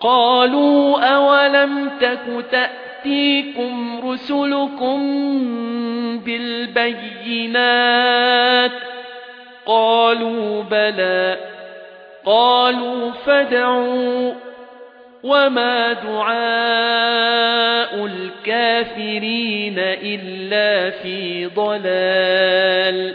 قالوا أولم تك تأتيكم رسلكم بالبينات قالوا بلى قالوا فدعوا وما دعاء الكافرين إلا في ضلال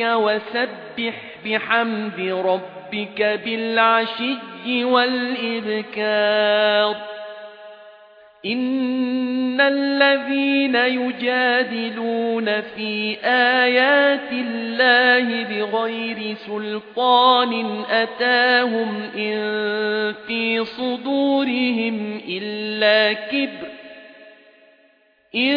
وسبح بحمد ربك بالعشي والإبكار. إن الذين يجادلون في آيات الله بغير سلطان أتاهم إن في صدورهم إلا كبر. إن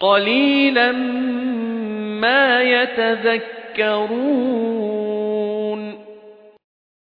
قليلا ما يتذكرون